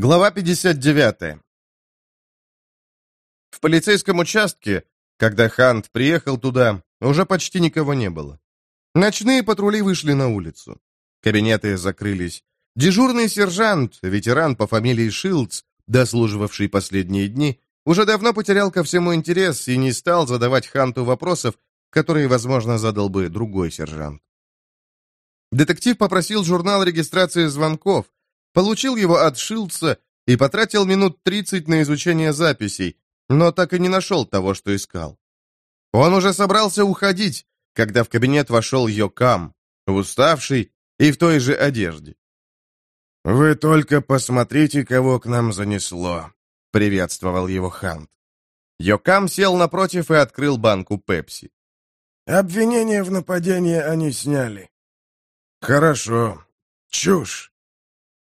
Глава 59. В полицейском участке, когда Хант приехал туда, уже почти никого не было. Ночные патрули вышли на улицу. Кабинеты закрылись. Дежурный сержант, ветеран по фамилии Шилдс, дослуживавший последние дни, уже давно потерял ко всему интерес и не стал задавать Ханту вопросов, которые, возможно, задал бы другой сержант. Детектив попросил журнал регистрации звонков, Получил его от Шилдса и потратил минут 30 на изучение записей, но так и не нашел того, что искал. Он уже собрался уходить, когда в кабинет вошел Йокам, уставший и в той же одежде. «Вы только посмотрите, кого к нам занесло», — приветствовал его Хант. Йокам сел напротив и открыл банку Пепси. «Обвинение в нападении они сняли». «Хорошо. Чушь.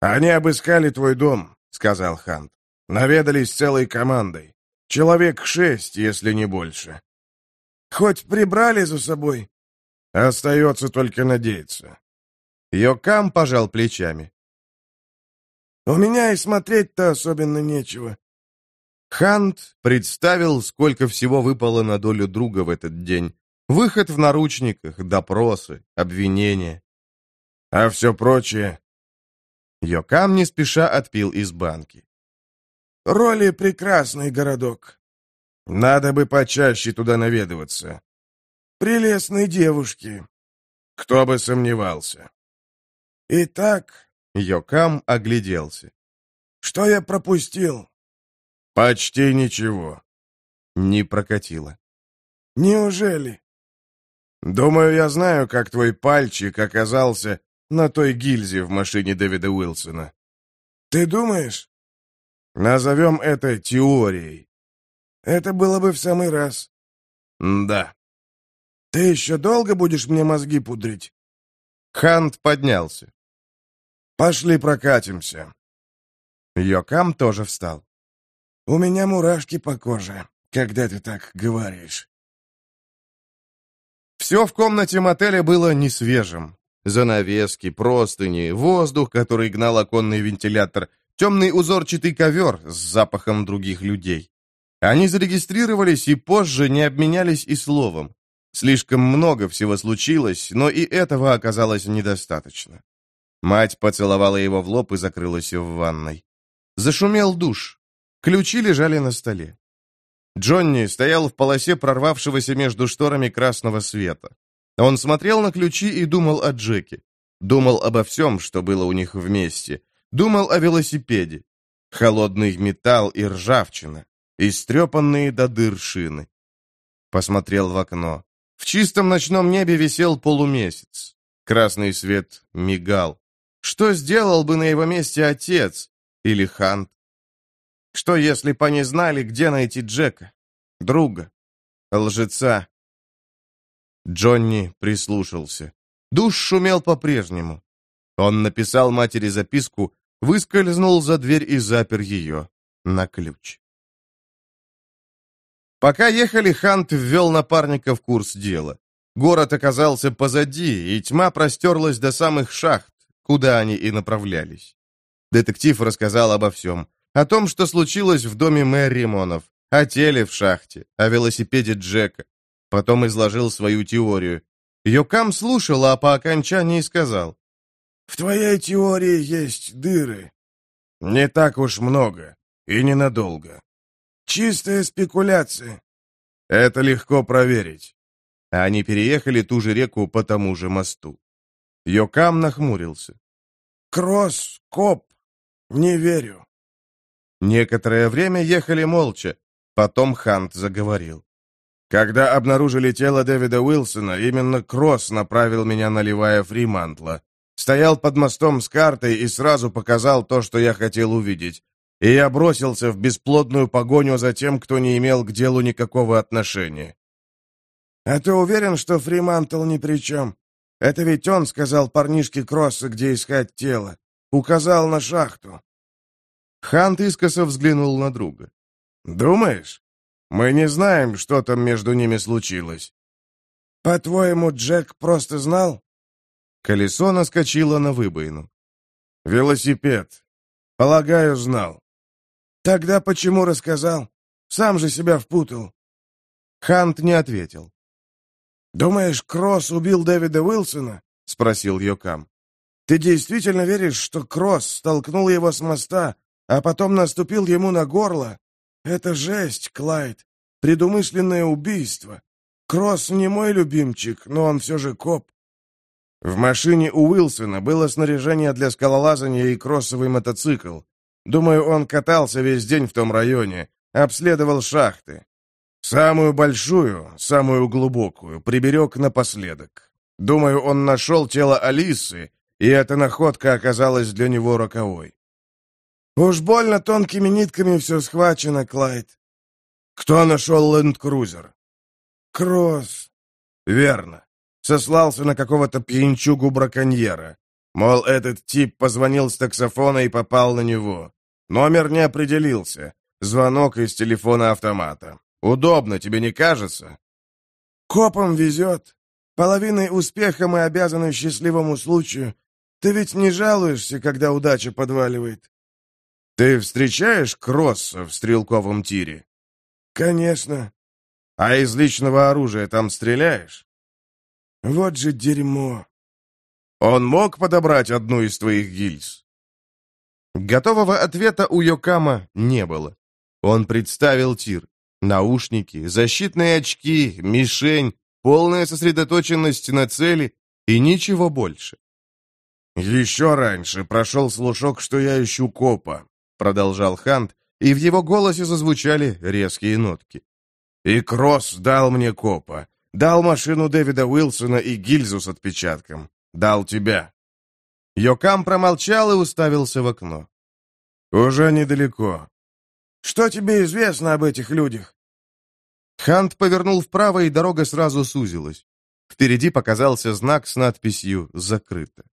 «Они обыскали твой дом», — сказал Хант. «Наведались целой командой. Человек шесть, если не больше». «Хоть прибрали за собой?» «Остается только надеяться». Йокам пожал плечами. «У меня и смотреть-то особенно нечего». Хант представил, сколько всего выпало на долю друга в этот день. Выход в наручниках, допросы, обвинения. А все прочее Йокам не спеша отпил из банки. «Роли прекрасный городок. Надо бы почаще туда наведываться. Прелестной девушки. Кто бы сомневался. Итак...» Йокам огляделся. «Что я пропустил?» «Почти ничего». Не прокатило. «Неужели?» «Думаю, я знаю, как твой пальчик оказался на той гильзе в машине Дэвида Уилсона. Ты думаешь? Назовем это теорией. Это было бы в самый раз. Да. Ты еще долго будешь мне мозги пудрить? Хант поднялся. Пошли прокатимся. Йокам тоже встал. У меня мурашки по коже, когда ты так говоришь. Все в комнате мотеля было несвежим. Занавески, простыни, воздух, который гнал оконный вентилятор, темный узорчатый ковер с запахом других людей. Они зарегистрировались и позже не обменялись и словом. Слишком много всего случилось, но и этого оказалось недостаточно. Мать поцеловала его в лоб и закрылась в ванной. Зашумел душ. Ключи лежали на столе. Джонни стоял в полосе прорвавшегося между шторами красного света. Он смотрел на ключи и думал о Джеке. Думал обо всем, что было у них вместе. Думал о велосипеде. Холодный металл и ржавчина. Истрепанные до дыр шины. Посмотрел в окно. В чистом ночном небе висел полумесяц. Красный свет мигал. Что сделал бы на его месте отец или Хант? Что, если бы они знали, где найти Джека? Друга? Лжеца? Джонни прислушался. Душ шумел по-прежнему. Он написал матери записку, выскользнул за дверь и запер ее на ключ. Пока ехали, Хант ввел напарника в курс дела. Город оказался позади, и тьма простерлась до самых шахт, куда они и направлялись. Детектив рассказал обо всем. О том, что случилось в доме Мэри Римонов, о теле в шахте, о велосипеде Джека, Потом изложил свою теорию. Йокам слушал, а по окончании сказал. «В твоей теории есть дыры». «Не так уж много. И ненадолго». «Чистая спекуляция». «Это легко проверить». Они переехали ту же реку по тому же мосту. Йокам нахмурился. «Кросс, коп, не верю». Некоторое время ехали молча. Потом Хант заговорил. Когда обнаружили тело Дэвида Уилсона, именно Кросс направил меня на Левая Фримантла. Стоял под мостом с картой и сразу показал то, что я хотел увидеть. И я бросился в бесплодную погоню за тем, кто не имел к делу никакого отношения. «А ты уверен, что Фримантл ни при чем? Это ведь он сказал парнишке Кросса, где искать тело. Указал на шахту». Хант искоса взглянул на друга. «Думаешь?» Мы не знаем, что там между ними случилось. По-твоему, Джек просто знал? Колесо наскочило на выбоину. Велосипед. Полагаю, знал. Тогда почему рассказал? Сам же себя впутал. Хант не ответил. «Думаешь, Кросс убил Дэвида Уилсона?» — спросил Йокам. «Ты действительно веришь, что Кросс столкнул его с моста, а потом наступил ему на горло? Это жесть, Клайд. Предумышленное убийство. Кросс не мой любимчик, но он все же коп. В машине у Уилсона было снаряжение для скалолазания и кроссовый мотоцикл. Думаю, он катался весь день в том районе, обследовал шахты. Самую большую, самую глубокую, приберег напоследок. Думаю, он нашел тело Алисы, и эта находка оказалась для него роковой. Уж больно тонкими нитками все схвачено, Клайд. Кто нашел ленд-крузер? Кросс. Верно сослался на какого-то пьянчугу-браконьера. Мол, этот тип позвонил с таксофона и попал на него. Номер не определился. Звонок из телефона автомата. Удобно, тебе не кажется? Копам везет. Половиной успеха мы обязаны счастливому случаю. Ты ведь не жалуешься, когда удача подваливает. Ты встречаешь Кросса в стрелковом тире? Конечно. А из личного оружия там стреляешь? Вот же дерьмо. Он мог подобрать одну из твоих гильз? Готового ответа у Йокама не было. Он представил тир. Наушники, защитные очки, мишень, полная сосредоточенность на цели и ничего больше. «Еще раньше прошел слушок, что я ищу копа», — продолжал Хант, и в его голосе зазвучали резкие нотки. «И Кросс дал мне копа. Дал машину Дэвида Уилсона и гильзу с отпечатком. Дал тебя». Йокам промолчал и уставился в окно. «Уже недалеко. Что тебе известно об этих людях?» Хант повернул вправо, и дорога сразу сузилась. Впереди показался знак с надписью «Закрыто».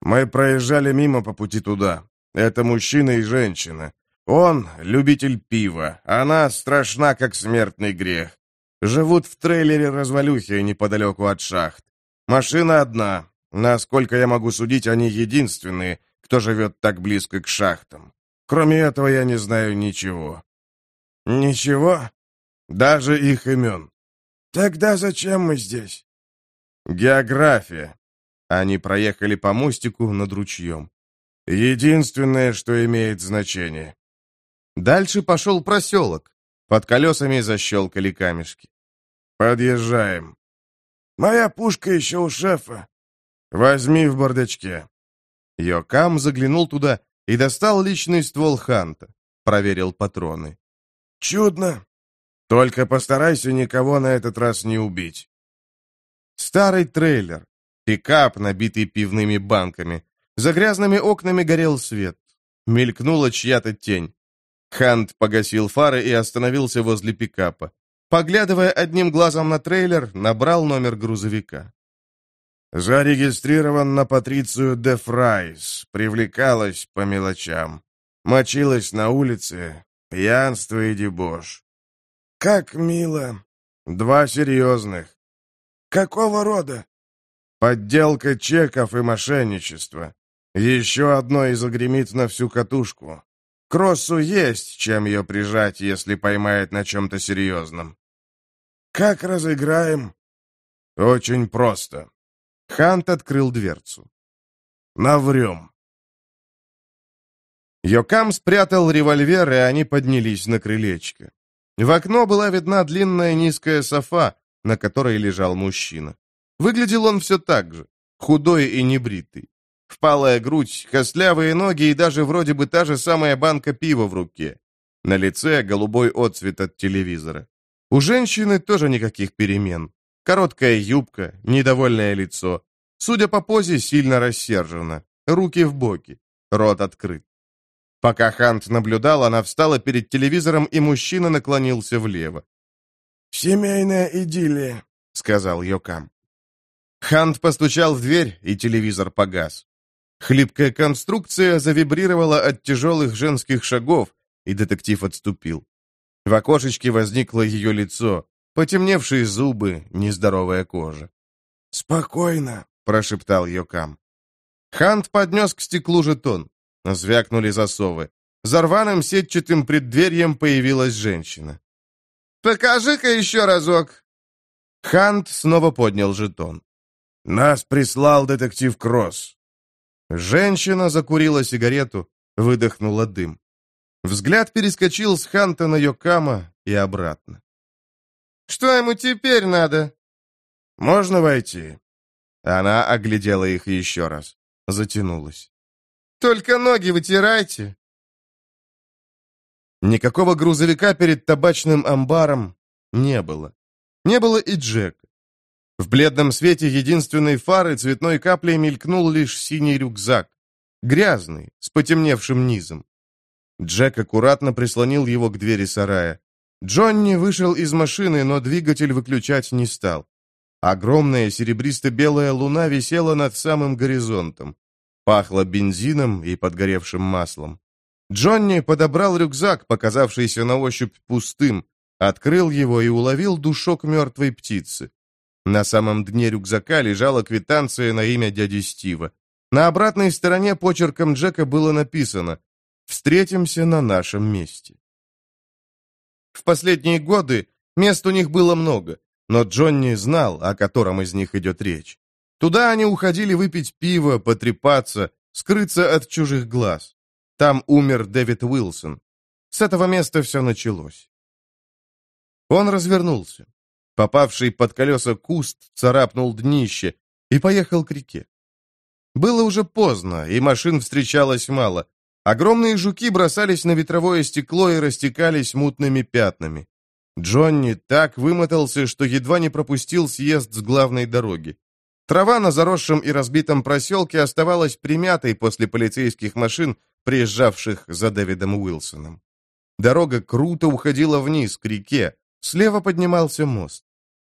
«Мы проезжали мимо по пути туда. Это мужчина и женщина. Он — любитель пива, она страшна, как смертный грех. Живут в трейлере развалюхи неподалеку от шахт. Машина одна. Насколько я могу судить, они единственные, кто живет так близко к шахтам. Кроме этого, я не знаю ничего. Ничего? Даже их имен. Тогда зачем мы здесь? География. Они проехали по мостику над ручьем. Единственное, что имеет значение. Дальше пошел проселок. Под колесами защелкали камешки. «Подъезжаем». «Моя пушка еще у шефа. Возьми в бардачке». Йокам заглянул туда и достал личный ствол Ханта. Проверил патроны. «Чудно. Только постарайся никого на этот раз не убить». Старый трейлер. Пикап, набитый пивными банками. За грязными окнами горел свет. Мелькнула чья-то тень. Хант погасил фары и остановился возле пикапа. Поглядывая одним глазом на трейлер, набрал номер грузовика. «Зарегистрирован на Патрицию де Фрайс. Привлекалась по мелочам. Мочилась на улице. Пьянство и дебош. Как мило. Два серьезных. Какого рода? Подделка чеков и мошенничество. Еще одно и загремит на всю катушку. Кроссу есть, чем ее прижать, если поймает на чем-то серьезном. Как разыграем? Очень просто. Хант открыл дверцу. Наврем. Йокам спрятал револьвер, и они поднялись на крылечко. В окно была видна длинная низкая софа, на которой лежал мужчина. Выглядел он все так же, худой и небритый. Впалая грудь, костлявые ноги и даже вроде бы та же самая банка пива в руке. На лице голубой отцвет от телевизора. У женщины тоже никаких перемен. Короткая юбка, недовольное лицо. Судя по позе, сильно рассержена. Руки в боки. Рот открыт. Пока Хант наблюдал, она встала перед телевизором, и мужчина наклонился влево. «Семейная идиллия», — сказал Йокам. Хант постучал в дверь, и телевизор погас. Хлипкая конструкция завибрировала от тяжелых женских шагов, и детектив отступил. В окошечке возникло ее лицо, потемневшие зубы, нездоровая кожа. «Спокойно», — прошептал Йокам. Хант поднес к стеклу жетон. Звякнули засовы. За рваным сетчатым преддверием появилась женщина. «Покажи-ка еще разок!» Хант снова поднял жетон. «Нас прислал детектив Кросс». Женщина закурила сигарету, выдохнула дым. Взгляд перескочил с Ханта на Йокама и обратно. «Что ему теперь надо?» «Можно войти?» Она оглядела их еще раз. Затянулась. «Только ноги вытирайте!» Никакого грузовика перед табачным амбаром не было. Не было и Джека. В бледном свете единственной фары цветной каплей мелькнул лишь синий рюкзак. Грязный, с потемневшим низом. Джек аккуратно прислонил его к двери сарая. Джонни вышел из машины, но двигатель выключать не стал. Огромная серебристо-белая луна висела над самым горизонтом. Пахло бензином и подгоревшим маслом. Джонни подобрал рюкзак, показавшийся на ощупь пустым, открыл его и уловил душок мертвой птицы. На самом дне рюкзака лежала квитанция на имя дяди Стива. На обратной стороне почерком Джека было написано «Встретимся на нашем месте». В последние годы мест у них было много, но Джонни знал, о котором из них идет речь. Туда они уходили выпить пиво, потрепаться, скрыться от чужих глаз. Там умер Дэвид Уилсон. С этого места все началось. Он развернулся. Попавший под колеса куст царапнул днище и поехал к реке. Было уже поздно, и машин встречалось мало. Огромные жуки бросались на ветровое стекло и растекались мутными пятнами. Джонни так вымотался, что едва не пропустил съезд с главной дороги. Трава на заросшем и разбитом проселке оставалась примятой после полицейских машин, приезжавших за Дэвидом Уилсоном. Дорога круто уходила вниз, к реке. Слева поднимался мост.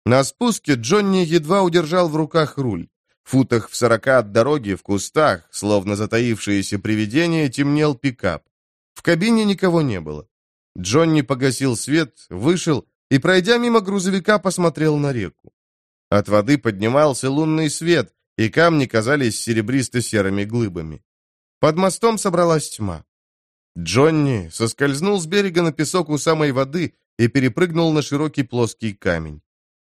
На спуске Джонни едва удержал в руках руль. В футах в сорока от дороги, в кустах, словно затаившееся привидение, темнел пикап. В кабине никого не было. Джонни погасил свет, вышел и, пройдя мимо грузовика, посмотрел на реку. От воды поднимался лунный свет, и камни казались серебристо-серыми глыбами. Под мостом собралась тьма. Джонни соскользнул с берега на песок у самой воды и перепрыгнул на широкий плоский камень.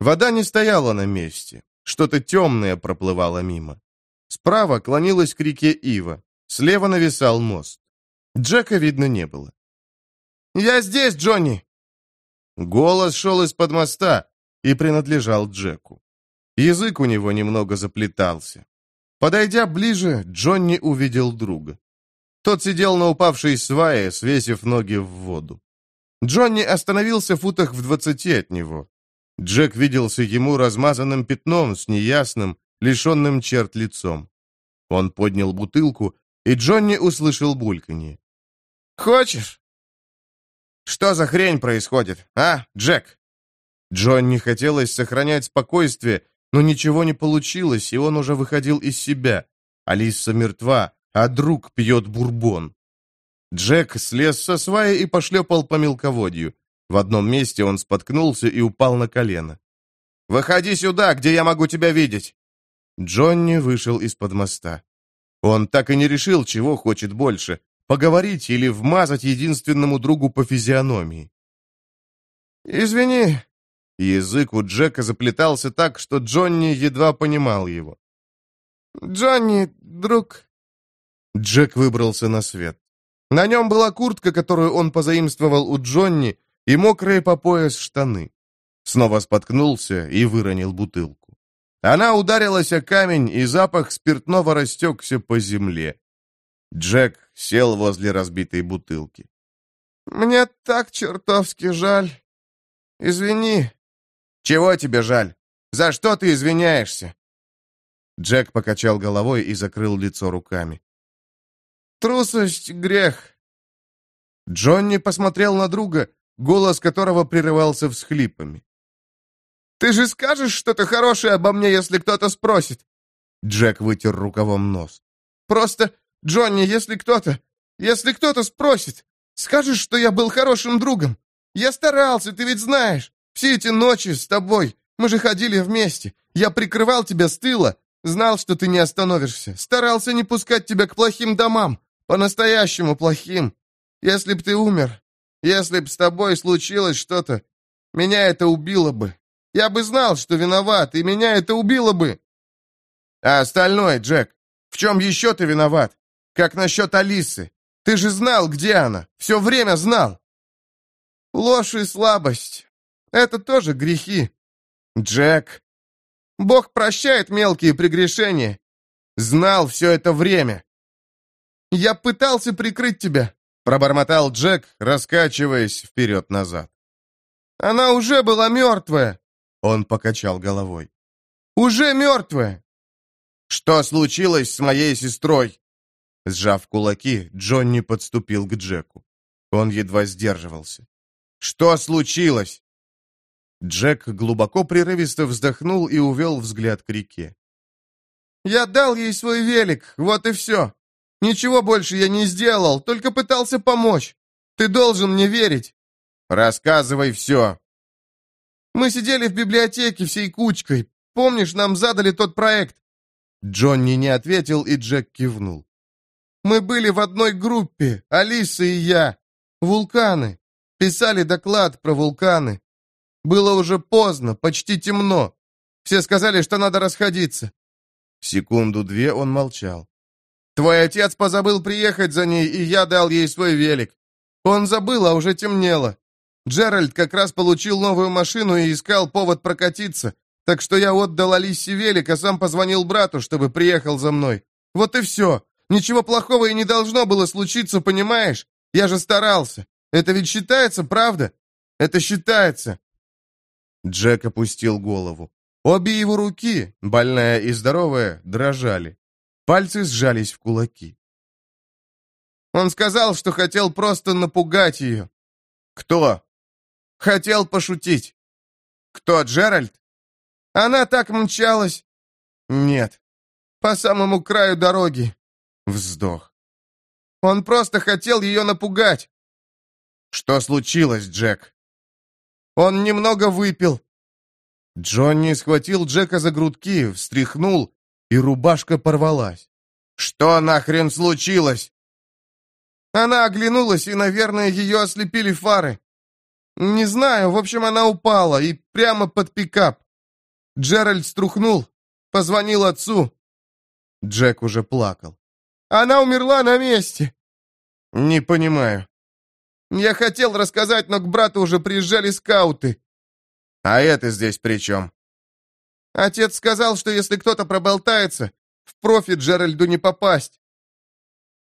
Вода не стояла на месте. Что-то темное проплывало мимо. Справа клонилась к реке Ива. Слева нависал мост. Джека видно не было. «Я здесь, Джонни!» Голос шел из-под моста и принадлежал Джеку. Язык у него немного заплетался. Подойдя ближе, Джонни увидел друга. Тот сидел на упавшей свае, свесив ноги в воду. Джонни остановился в футах в двадцати от него. Джек виделся ему размазанным пятном с неясным, лишенным черт лицом. Он поднял бутылку, и Джонни услышал бульканье. «Хочешь?» «Что за хрень происходит, а, Джек?» Джонни хотелось сохранять спокойствие, но ничего не получилось, и он уже выходил из себя. Алиса мертва, а друг пьет бурбон. Джек слез со сваи и пошлепал по мелководью. В одном месте он споткнулся и упал на колено. «Выходи сюда, где я могу тебя видеть!» Джонни вышел из-под моста. Он так и не решил, чего хочет больше — поговорить или вмазать единственному другу по физиономии. «Извини, Язык у Джека заплетался так, что Джонни едва понимал его. «Джонни, друг...» Джек выбрался на свет. На нем была куртка, которую он позаимствовал у Джонни, и мокрые по пояс штаны. Снова споткнулся и выронил бутылку. Она ударилась о камень, и запах спиртного растекся по земле. Джек сел возле разбитой бутылки. «Мне так чертовски жаль. Извини, «Чего тебе жаль? За что ты извиняешься?» Джек покачал головой и закрыл лицо руками. «Трусость — грех». Джонни посмотрел на друга, голос которого прерывался всхлипами. «Ты же скажешь что-то хорошее обо мне, если кто-то спросит?» Джек вытер рукавом нос. «Просто, Джонни, если кто-то, если кто-то спросит, скажешь, что я был хорошим другом. Я старался, ты ведь знаешь. Все эти ночи с тобой. Мы же ходили вместе. Я прикрывал тебя с тыла. Знал, что ты не остановишься. Старался не пускать тебя к плохим домам. По-настоящему плохим. Если б ты умер, если б с тобой случилось что-то, меня это убило бы. Я бы знал, что виноват, и меня это убило бы. А остальное, Джек, в чем еще ты виноват? Как насчет Алисы? Ты же знал, где она. Все время знал. Ложь и слабость. Это тоже грехи. Джек. Бог прощает мелкие прегрешения. Знал все это время. Я пытался прикрыть тебя, пробормотал Джек, раскачиваясь вперед-назад. Она уже была мертвая. Он покачал головой. Уже мертвая. Что случилось с моей сестрой? Сжав кулаки, Джонни подступил к Джеку. Он едва сдерживался. «Что случилось?» Джек глубоко прерывисто вздохнул и увел взгляд к реке. «Я дал ей свой велик, вот и все. Ничего больше я не сделал, только пытался помочь. Ты должен мне верить». «Рассказывай все». «Мы сидели в библиотеке всей кучкой. Помнишь, нам задали тот проект?» Джонни не ответил, и Джек кивнул. «Мы были в одной группе, Алиса и я. Вулканы. Писали доклад про вулканы. Было уже поздно, почти темно. Все сказали, что надо расходиться. Секунду-две он молчал. Твой отец позабыл приехать за ней, и я дал ей свой велик. Он забыл, а уже темнело. Джеральд как раз получил новую машину и искал повод прокатиться, так что я отдал Алисе велик, а сам позвонил брату, чтобы приехал за мной. Вот и все. Ничего плохого и не должно было случиться, понимаешь? Я же старался. Это ведь считается, правда? Это считается. Джек опустил голову. Обе его руки, больная и здоровая, дрожали. Пальцы сжались в кулаки. Он сказал, что хотел просто напугать ее. Кто? Хотел пошутить. Кто, Джеральд? Она так мчалась. Нет. По самому краю дороги. Вздох. Он просто хотел ее напугать. Что случилось, Джек? Он немного выпил. Джонни схватил Джека за грудки, встряхнул, и рубашка порвалась. «Что нахрен случилось?» Она оглянулась, и, наверное, ее ослепили фары. Не знаю, в общем, она упала, и прямо под пикап. Джеральд струхнул, позвонил отцу. Джек уже плакал. Она умерла на месте. Не понимаю. Я хотел рассказать, но к брату уже приезжали скауты. А это здесь при чем? Отец сказал, что если кто-то проболтается, профи Джеральду не попасть.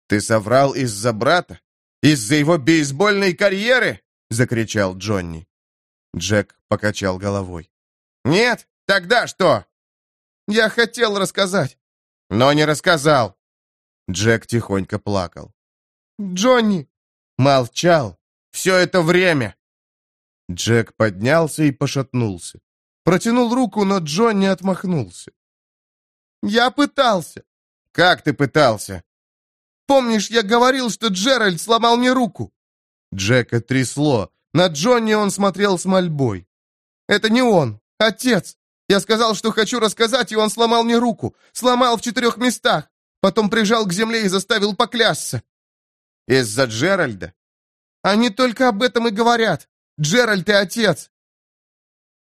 Ты соврал из-за брата? Из-за его бейсбольной карьеры? Закричал Джонни. Джек покачал головой. Нет, тогда что? Я хотел рассказать. Но не рассказал. Джек тихонько плакал. «Джонни, Молчал. Все это время. Джек поднялся и пошатнулся. Протянул руку, но Джон не отмахнулся. «Я пытался». «Как ты пытался?» «Помнишь, я говорил, что Джеральд сломал мне руку?» Джека трясло. На Джонни он смотрел с мольбой. «Это не он, отец. Я сказал, что хочу рассказать, и он сломал мне руку. Сломал в четырех местах. Потом прижал к земле и заставил поклясться. Из-за Джеральда? Они только об этом и говорят. Джеральд и отец.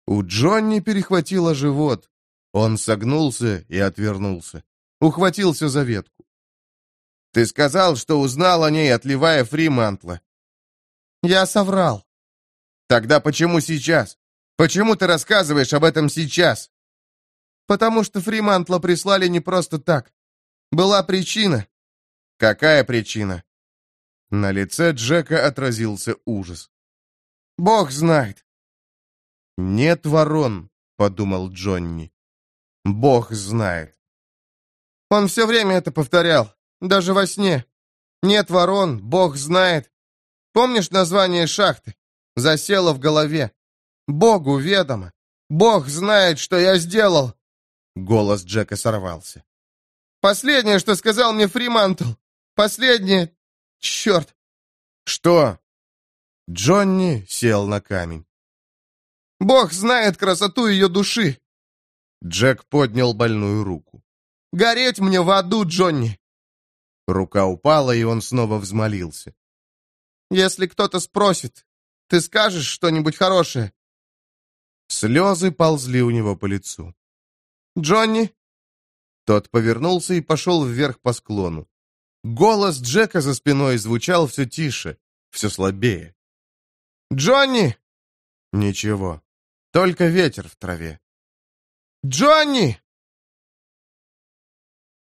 У Джонни перехватило живот. Он согнулся и отвернулся. Ухватился за ветку. «Ты сказал, что узнал о ней, отливая Фримантла». «Я соврал». «Тогда почему сейчас? Почему ты рассказываешь об этом сейчас?» «Потому что Фримантла прислали не просто так. Была причина». «Какая причина?» На лице Джека отразился ужас. «Бог знает!» «Нет ворон», — подумал Джонни. «Бог знает». Он все время это повторял, даже во сне. «Нет ворон, Бог знает». Помнишь название шахты? Засело в голове. Богу ведомо. Бог знает, что я сделал. Голос Джека сорвался. Последнее, что сказал мне Фримантл. Последнее, Черт!» «Что?» Джонни сел на камень. «Бог знает красоту ее души!» Джек поднял больную руку. «Гореть мне в аду, Джонни!» Рука упала, и он снова взмолился. «Если кто-то спросит, ты скажешь что-нибудь хорошее?» Слезы ползли у него по лицу. «Джонни!» Тот повернулся и пошел вверх по склону. Голос Джека за спиной звучал все тише, все слабее. «Джонни!» Ничего, только ветер в траве. «Джонни!»